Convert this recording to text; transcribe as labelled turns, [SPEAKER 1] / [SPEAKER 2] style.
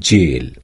[SPEAKER 1] jail